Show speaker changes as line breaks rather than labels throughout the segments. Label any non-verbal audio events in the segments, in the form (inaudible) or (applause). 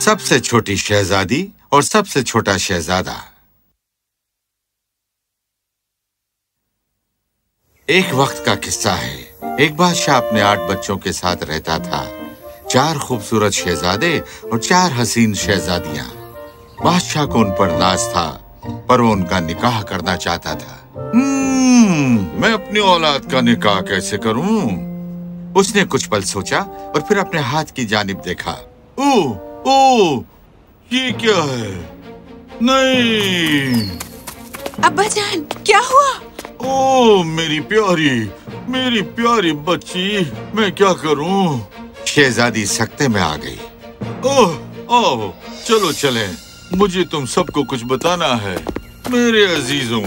सबसे छोटी शहजादी और सबसे छोटा शहजादा। एक वक्त का किस्सा है। एक बादशाह अपने आठ बच्चों के साथ रहता था। चार खूबसूरत शहजादे और चार हसीन शहजादियाँ। बादशाह को उन पर नाज था पर वो उनका निकाह करना चाहता था। हम्म, मैं अपनी औलाद का निकाह कैसे करूँ? उसने कुछ पल सोचा और फिर अपने हाथ की जानिब देखा। ओ, ओ, ये क्या है? नहीं।
अब्बा जान क्या हुआ?
ओ मेरी प्यारी मेरी प्यारी बच्ची मैं क्या करूँ? शहजादी सख्ते में आ गई। ओह आओ चलो चलें। मुझे तुम सबको कुछ बताना है। मेरे अजीजों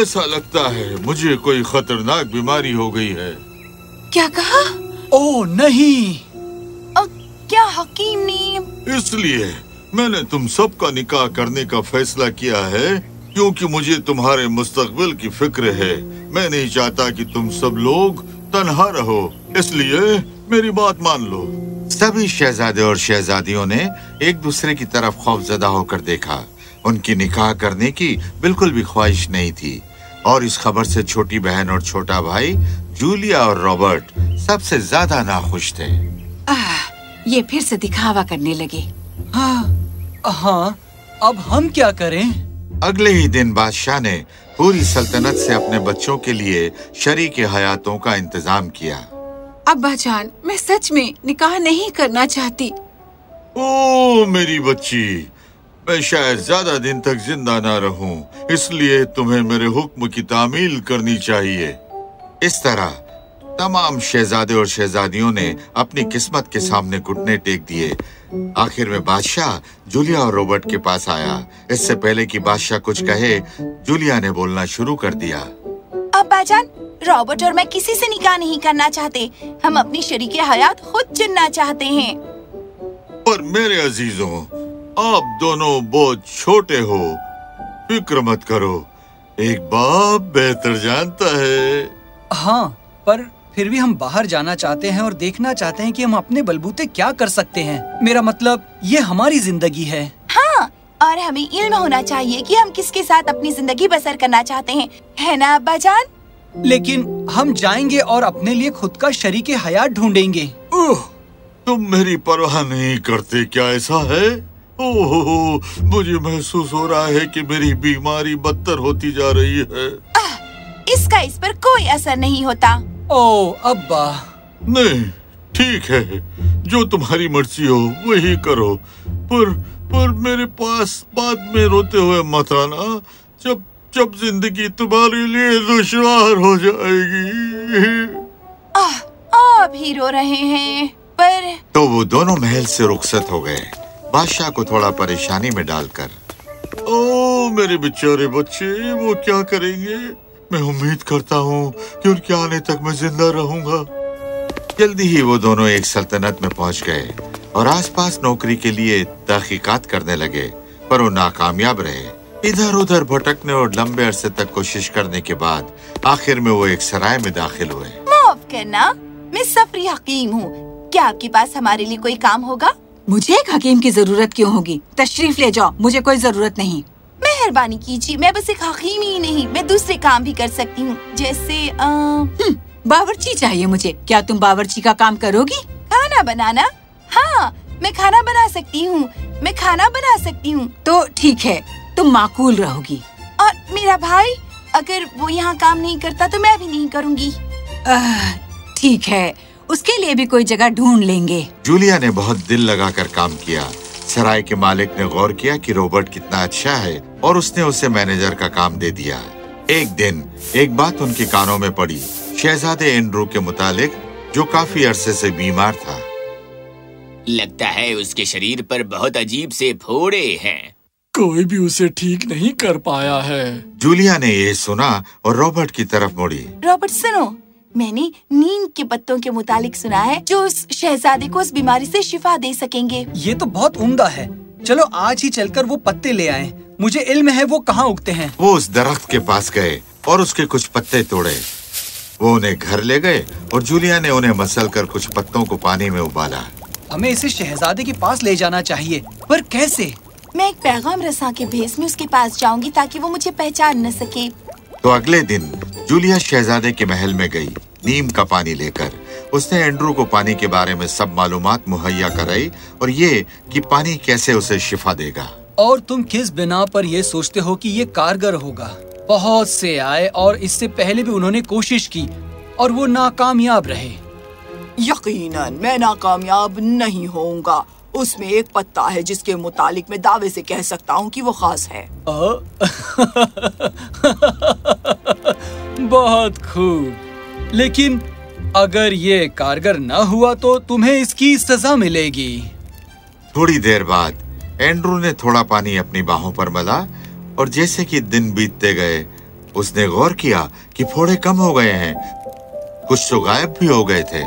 ऐसा लगता है मुझे कोई खतरनाक बीमारी हो गई है।
क्या कहा?
ओ नहीं।
क्या हकीम ने
इसलिए मैंने तुम सबका निकाह करने का फैसला किया है क्योंकि मुझे तुम्हारे मुस्तकबिल की फ़िक्र है। मैं नहीं चाहता कि तुम सब लोग तनहा रहो। इसलिए मेरी बात मान लो। सभी शहजादे और शहजादियों ने एक दूसरे की तरफ़ खौफजदा होकर देखा। उनकी निकाह करने की बिल्कुल भी ख्वाहिश नहीं थी। और इस खबर से छोटी बहन और छोटा भाई जूलिया और रॉबर्ट सबसे ज़्यादा नाखुश थे।
आह, ये फिर से दिखावा करने लगे।
हाँ हाँ अब हम क्या करें?
अगले ही दिन बादशाह ने पूरी सल्तनत से अपने बच्चों के लिए शरीक हयातों का इंतज़ाम किया।
अब्बा जान मैं सच में निकाह नहीं करना चाहती।
ओ मेरी बच्ची मैं शायद ज़्यादा दिन तक ज़िंदा ना रहूँ, इसलिए तुम्हें मेरे हुक्म की तामील करनी चाहिए। इस तरह तमाम शहजादे और शहजादियों ने अपनी किस्मत के सामने घुटने टेक दिए। आखिर में बादशाह जूलिया और रॉबर्ट के पास आया। इससे पहले कि बादशाह कुछ कहे जूलिया ने बोलना शुरू कर दिया।
अब्बा जान रॉबर्ट और मैं किसी से निकाह नहीं करना चाहते। हम अपनी शरीक हयात खुद चुनना चाहते हैं।
पर मेरे अजीजों आप दोनों बहुत छोटे हो। फ़िक्र मत करो एक बाप बेहतर जानता है।
हाँ पर फिर भी हम बाहर जाना चाहते हैं और देखना चाहते हैं कि हम अपने बलबूते क्या कर सकते हैं। मेरा मतलब ये हमारी ज़िंदगी है।
हाँ और हमें इल्म होना चाहिए कि हम किसके साथ अपनी ज़िंदगी बसर करना चाहते हैं। है ना अब्बा जान
लेकिन हम जाएँगे और अपने लिए खुद का शरीक हयात ढूंढेंगे।
ओह, तुम मेरी परवाह नहीं करते क्या ऐसा है? ओह मुझे महसूस हो रहा है कि मेरी बीमारी बदतर होती जा रही है।
आ, इसका इस पर कोई असर नहीं होता।
ओ अब्बा।
नहीं ठीक है। जो तुम्हारी मर्ज़ी हो वही करो। पर पर मेरे पास बाद में रोते हुए मत आना। जब जब ज़िंदगी तुम्हारे लिए दुश्वार हो जाएगी।
आह, आप ही रो रहे हैं पर
तो वो दोनों महल से रुखसत हो गए। बादशाह को थोड़ा परेशानी में डालकर। ओ मेरे बेचारे बच्चे वो क्या करेंगे? मैं उम्मीद करता हूँ कि उनके आने तक मैं ज़िंदा रहूँगा। जल्दी ही वो दोनों एक सल्तनत में पहुँच गए और आसपास नौकरी के लिए तहकीकात करने लगे पर वो नाकामयाब रहे। इधर उधर भटकने और लंबे अरसे तक कोशिश करने के बाद आखिर में वो एक सराय में दाखिल हुए।
माफ़ करना मैं सफरी हकीम हूँ। क्या आपके पास हमारे लिए कोई काम होगा?
मुझे एक हकीम की ज़रूरत क्यों होगी? तशरीफ़ ले जाओ मुझे कोई ज़रूरत नहीं।
मेहरबानी कीजिए। मैं बस एक हकीम ही नहीं मैं दूसरे काम भी कर सकती हूँ। जैसे अ,
हम्म, बावर्ची चाहिए मुझे। क्या तुम बावर्ची का काम करोगी?
खाना बनाना? हाँ मैं खाना बना सकती हूँ। मैं खाना बना सकती हूँ।
तो ठीक है तुम माकूल रहोगी।
और मेरा भाई अगर वो यहाँ काम नहीं करता तो मैं भी नहीं करूँगी।
ठीक है उसके लिए भी कोई जगह ढूंढ लेंगे।
जूलिया ने बहुत दिल लगाकर काम किया। सराय के मालिक ने गौर किया कि रॉबर्ट कितना अच्छा है और उसने उसे मैनेजर का काम दे दिया। एक दिन एक बात उनके कानों में पड़ी। शहजादे एंड्रू के मुतालिक जो काफ़ी अरसे से बीमार था।
लगता है उसके शरीर पर बहुत अजीब से फोड़े हैं।
कोई भी उसे ठीक नहीं कर पाया है।
जूलिया ने ये सुना और रॉबर्ट की तरफ़ मुड़ी।
रॉबर्ट सुनो। मैंने नीम के पत्तों के मुतालिक सुना है जो उस शहजादे को उस बीमारी से शिफा दे सकेंगे।
ये तो बहुत उम्दा है। चलो आज ही चलकर वो पत्ते ले आए। मुझे इल्म है वो कहाँ उगते हैं।
वो उस दरख्त के पास गए और उसके कुछ पत्ते तोड़े। वो उन्हें घर ले गए और जूलिया ने उन्हें मसल कर कुछ पत्तों को पानी में उबाला।
हमें इसे शहजादे के पास ले जाना चाहिए पर कैसे?
मैं एक पैगाम रसा के भेस में उसके पास जाऊँगी ताकि वो मुझे पहचान न सके।
तो अगले दिन जूलिया शहजादे के महल में गई नीम का पानी लेकर। उसने एंड्रू को पानी के बारे में सब मालूम मुहैया कराई और ये कि पानी कैसे उसे शिफा देगा।
और तुम किस बिना पर ये सोचते हो कि ये कारगर होगा? बहुत से आए और इससे पहले भी उन्होंने कोशिश की और वो नाकामयाब रहे।
यकीनन मैं नाकामयाब नहीं होऊँगा। उसमें एक पत्ता है जिसके मुतालिक मैं दावे से कह सकता हूँ कि वो खास है? (laughs)
बहुत खूब। लेकिन अगर ये कारगर न हुआ तो तुम्हें इसकी सजा मिलेगी।
थोड़ी देर बाद एंड्रू ने थोड़ा पानी अपनी बाहों पर मला और जैसे कि दिन बीतते गए उसने गौर किया कि फोड़े कम हो गए हैं। कुछ तो गायब भी हो गए थे।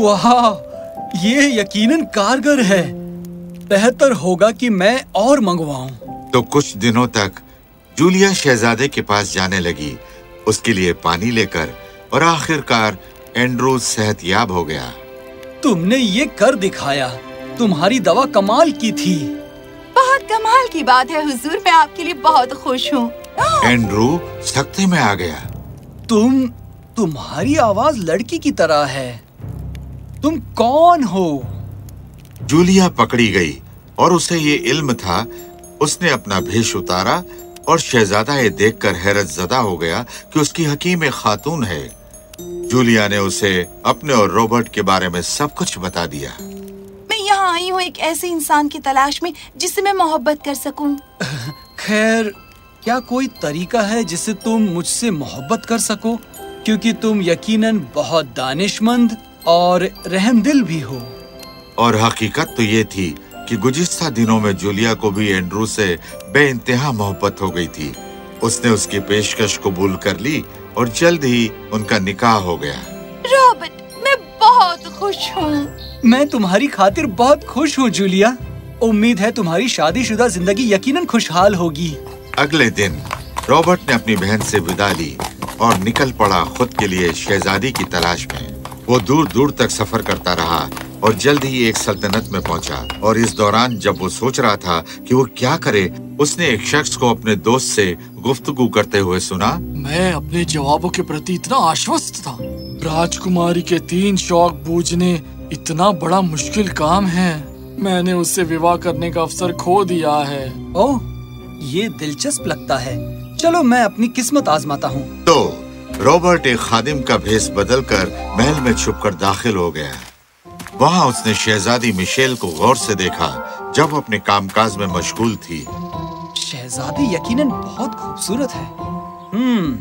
वाह ये यकीनन कारगर है। बेहतर होगा कि मैं और मंगवाऊं।
तो कुछ दिनों तक जूलिया शहजादे के पास जाने लगी उसके लिए पानी लेकर और आखिरकार एंड्रू सेहतयाब हो गया।
तुमने ये कर दिखाया। तुम्हारी दवा कमाल की थी।
बहुत कमाल की बात है हुजूर। मैं आपके लिए बहुत खुश हूँ।
एंड्रू सख्ते में आ गया।
तुम तुम्हारी आवाज़ लड़की की तरह है। तुम कौन हो?
जूलिया पकड़ी गई और उसे ये इल्म था उसने अपना भेष उतारा और शहजादा ये देखकर हैरत जदा हो गया कि उसकी हकीम एक खातून है। जूलिया ने उसे अपने और रॉबर्ट के बारे में सब कुछ बता दिया।
मैं यहाँ आई हूँ एक ऐसे इंसान की तलाश में जिससे मैं मोहब्बत कर सकूँ।
खैर क्या कोई तरीका है जिससे तुम मुझसे मोहब्बत कर सको? क्योंकि तुम यकीनन बहुत दानिशमंद और रहमदिल भी हो।
और हकीकत तो ये थी कि गुजिश्ता दिनों में जूलिया को भी एंड्रू से बेइंतहा मोहब्बत हो गई थी। उसने उसकी पेशकश कबूल कर ली और जल्द ही उनका निकाह हो गया।
रॉबर्ट मैं बहुत खुश हूँ।
मैं तुम्हारी खातिर बहुत खुश हूँ जूलिया। उम्मीद है तुम्हारी शादीशुदा ज़िंदगी यकीनन खुशहाल होगी।
अगले दिन रॉबर्ट ने अपनी बहन से विदा ली और निकल पड़ा खुद के लिए शहजादी की तलाश में। वो दूर दूर तक सफ़र करता रहा और जल्द ही एक सल्तनत में पहुँचा। और इस दौरान जब वो सोच रहा था कि वो क्या करे उसने एक शख्स को अपने दोस्त से गुफ्तगू करते हुए सुना।
मैं अपने जवाबों के प्रति इतना आश्वस्त था। राजकुमारी के तीन शौक बूझने इतना बड़ा मुश्किल काम है। मैंने उससे विवाह करने का अवसर खो दिया है।
ओह ये दिलचस्प लगता है। चलो मैं अपनी किस्मत आजमाता हूँ।
तो रॉबर्ट एक खादिम का भेस बदलकर महल में छुपकर दाखिल हो गया। वहाँ उसने शहजादी मिशेल को गौर से देखा जब अपने कामकाज में मशगूल थी।
शहजादी यकीनन बहुत खूबसूरत है। हम्म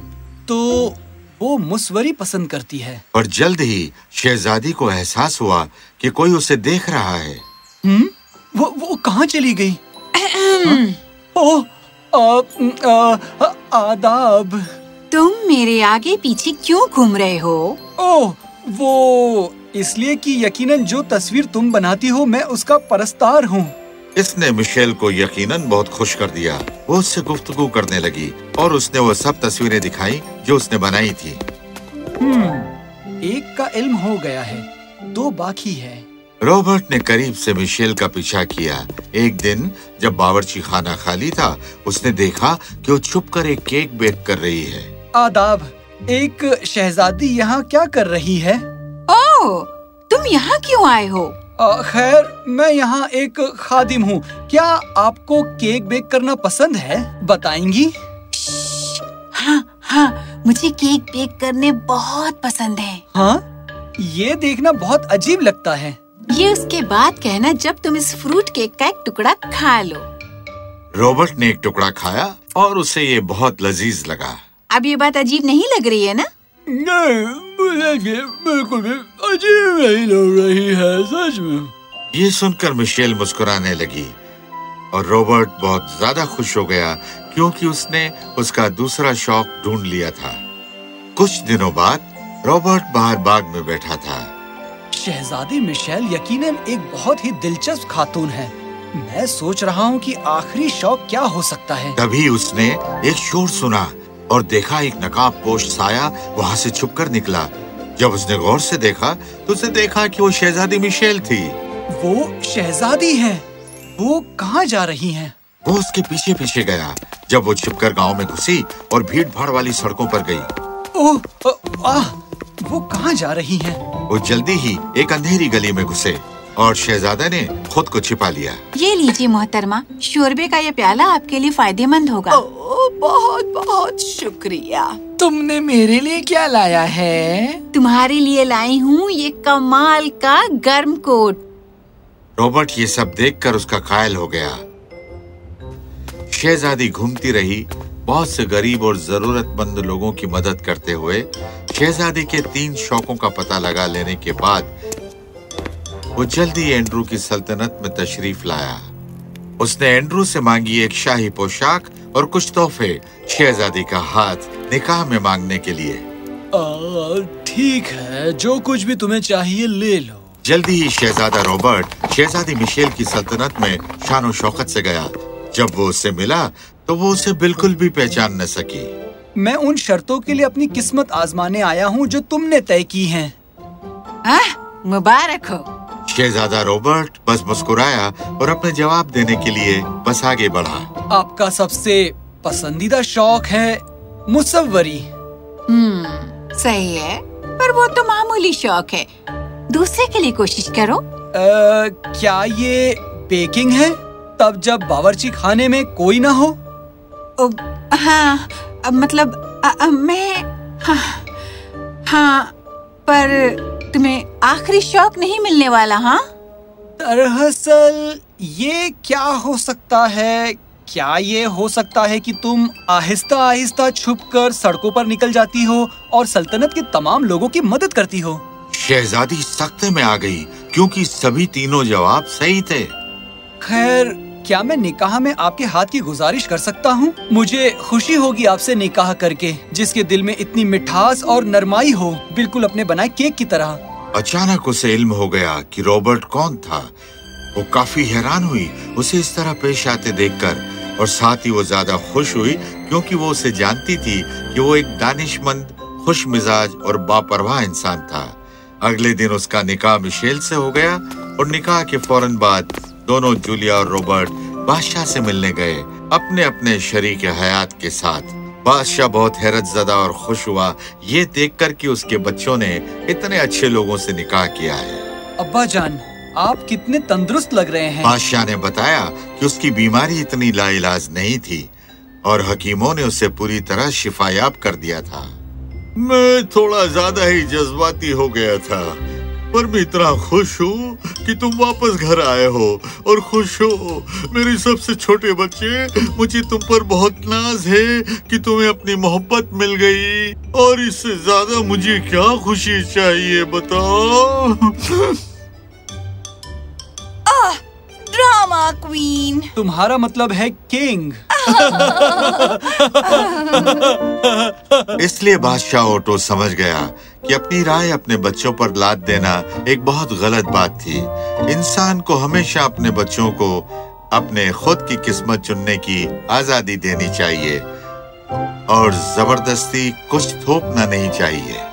तो वो मुसवरी पसंद करती है।
और जल्द ही शहजादी को एहसास हुआ कि कोई उसे देख रहा है।
हम्म वो वो कहाँ चली गई? हाँ? ओह आ, आ, आ, आदाब।
तुम मेरे आगे पीछे क्यों घूम रहे हो?
ओह वो इसलिए कि यकीनन जो तस्वीर तुम बनाती हो मैं उसका परस्तार हूँ।
इसने मिशेल को यकीनन बहुत खुश कर दिया। वो उससे गुफ्तगू करने लगी और उसने वो सब तस्वीरें दिखाई जो उसने बनाई थी।
हम्म एक का इल्म हो गया है दो बाकी है।
रॉबर्ट ने करीब से मिशेल का पीछा किया। एक दिन जब बावर्ची खाना खाली था उसने देखा कि वो छुपकर एक केक बेक कर रही है।
आदाब एक शहजादी यहाँ क्या कर रही है?
ओह तुम यहाँ क्यों आए हो?
आ, खैर मैं यहाँ एक खादिम हूँ। क्या आपको केक बेक करना पसंद है? बताएँगी?
हाँ हाँ मुझे केक बेक करने बहुत पसंद है।
हाँ? ये देखना बहुत अजीब लगता है।
ये उसके बाद कहना जब तुम इस फ्रूट केक का एक टुकड़ा खा लो।
रॉबर्ट ने एक टुकड़ा खाया और उसे ये बहुत लजीज लगा।
अब ये बात अजीब नहीं लग रही है ना?
नहीं मुझे बिल्कुल भी। अजीब नहीं लग रही है सच में।
ये सुनकर मिशेल मुस्कुराने लगी और रॉबर्ट बहुत ज़्यादा खुश हो गया क्योंकि उसने उसका दूसरा शौक ढूंढ लिया था। कुछ दिनों बाद रॉबर्ट बाहर बाग में बैठा था।
शहजादी मिशेल यकीनन एक बहुत ही दिलचस्प खातून है। मैं सोच रहा हूँ कि आखिरी शौक क्या हो सकता है।
तभी उसने एक शोर सुना और देखा एक नकाब पोश साया वहाँ से छुपकर निकला। जब उसने गौर से देखा तो उसे देखा कि वो शहजादी मिशेल थी।
वो शहजादी है। वो कहाँ जा रही हैं?
वो उसके पीछे पीछे गया जब वो छिपकर गाँव में घुसी और भीड़ भाड़ वाली सड़कों पर गई।
ओह अ, आह वो कहाँ जा रही हैं?
वो जल्दी ही एक अंधेरी गली में घुसे। और शहजादा ने खुद को छिपा लिया।
ये लीजिए मोहतरमा शोरबे का ये प्याला आपके लिए फ़ायदेमंद होगा।
ओ, बहुत बहुत शुक्रिया।
तुमने मेरे लिए क्या लाया है?
तुम्हारे लिए लाई हूँ ये कमाल का गर्म कोट।
रॉबर्ट ये सब देखकर उसका कायल हो गया। शहजादी घूमती रही बहुत से गरीब और जरूरतमंद लोगों की मदद करते हुए शहजादी के तीन शौकों का पता लगा लेने के बाद वो जल्दी एंड्रू की सल्तनत में तशरीफ़ लाया। उसने एंड्रू से मांगी एक शाही पोशाक और कुछ तोहफे शहजादी का हाथ निकाह में मांगने के लिए।
ठीक है जो कुछ भी तुम्हें चाहिए ले लो।
जल्दी ही शहजादा रॉबर्ट शहजादी मिशेल की सल्तनत में शान शौकत से गया। जब वो उससे मिला तो वो उसे बिल्कुल भी पहचान न सकी।
मैं उन शर्तों के लिए अपनी किस्मत आजमाने आया हूँ जो तुमने तय की हैं।
आह, मुबारक हो।
शहजादा रॉबर्ट बस मुस्कुराया और अपने जवाब देने के लिए बस आगे बढ़ा।
आपका सबसे पसंदीदा शौक है मुसवरी
हम्म सही है पर वो तो मामूली शौक है। दूसरे के लिए कोशिश करो।
आ, क्या ये बेकिंग है? तब जब बावर्ची खाने में कोई ना हो।
ओ, हाँ अब मतलब अ, अ, मैं हाँ, हाँ पर तुम्हें आखिरी शौक नहीं मिलने वाला हाँ?
दरअसल ये क्या हो सकता है? क्या ये हो सकता है कि तुम आहिस्ता आहिस्ता छुपकर सड़कों पर निकल जाती हो और सल्तनत के तमाम लोगों की मदद करती हो?
शहजादी सख्ते में आ गई क्योंकि सभी तीनों जवाब सही थे।
खैर क्या मैं निकाह में आपके हाथ की गुजारिश कर सकता हूँ? मुझे खुशी होगी आपसे निकाह करके, जिसके दिल में इतनी मिठास और नरमाई हो, बिल्कुल अपने बनाए केक की तरह।
अचानक उसे इल्म हो गया कि रॉबर्ट कौन था। वो काफ़ी हैरान हुई, उसे इस तरह पेश आते देखकर, और साथ ही वो ज़्यादा खुश हुई, क्योंकि वो उसे जानती थी कि वो एक दानिशमंद खुश मिजाज और बापरवाह इंसान था। अगले दिन उसका निकाह मिशेल से हो गया, और निकाह के फ़ौरन बाद दोनों जूलिया और रॉबर्ट बादशाह से मिलने गए अपने अपने शरीक हयात के साथ। बादशाह बहुत हैरत जदा और खुश हुआ। ये देखकर कि उसके बच्चों ने इतने अच्छे लोगों से निकाह किया है।
अब्बा जान आप कितने तंदुरुस्त लग रहे हैं।
बादशाह ने बताया कि उसकी बीमारी इतनी लाइलाज नहीं थी और हकीमों ने उसे पूरी तरह शिफायाब कर दिया था। मैं थोड़ा ज़्यादा ही जज्बाती हो गया था। पर मैं इतना खुश हूँ कि तुम वापस घर आए हो। और खुश हो मेरे सबसे छोटे बच्चे मुझे तुम पर बहुत नाज है कि तुम्हें अपनी मोहब्बत मिल गई। और इससे ज़्यादा मुझे क्या खुशी चाहिए बताओ?
Drama queen.
तुम्हारा मतलब है किंग।
इसलिए बादशाह ओटो समझ गया कि अपनी राय अपने बच्चों पर लाद देना एक बहुत गलत बात थी। इंसान को हमेशा अपने बच्चों को अपने खुद की किस्मत चुनने की आज़ादी देनी चाहिए और ज़बरदस्ती कुछ थोपना नहीं चाहिए।